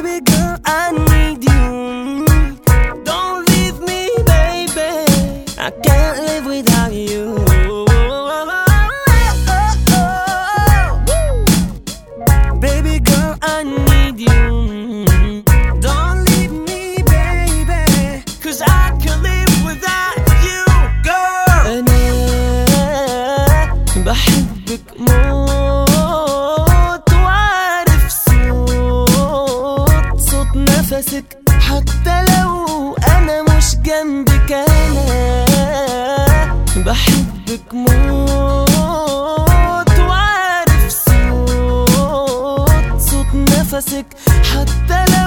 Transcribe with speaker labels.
Speaker 1: Baby girl, I need you. Don't leave me, baby. I can't live without you. Baby girl, I need you. Don't leave me, baby. Cause I can't live without you, girl. أنا بحبك موت نفسك حتى لو أنا مش جنبك أنا بحبك موت وعارف صوت صوت نفسك. حتى لو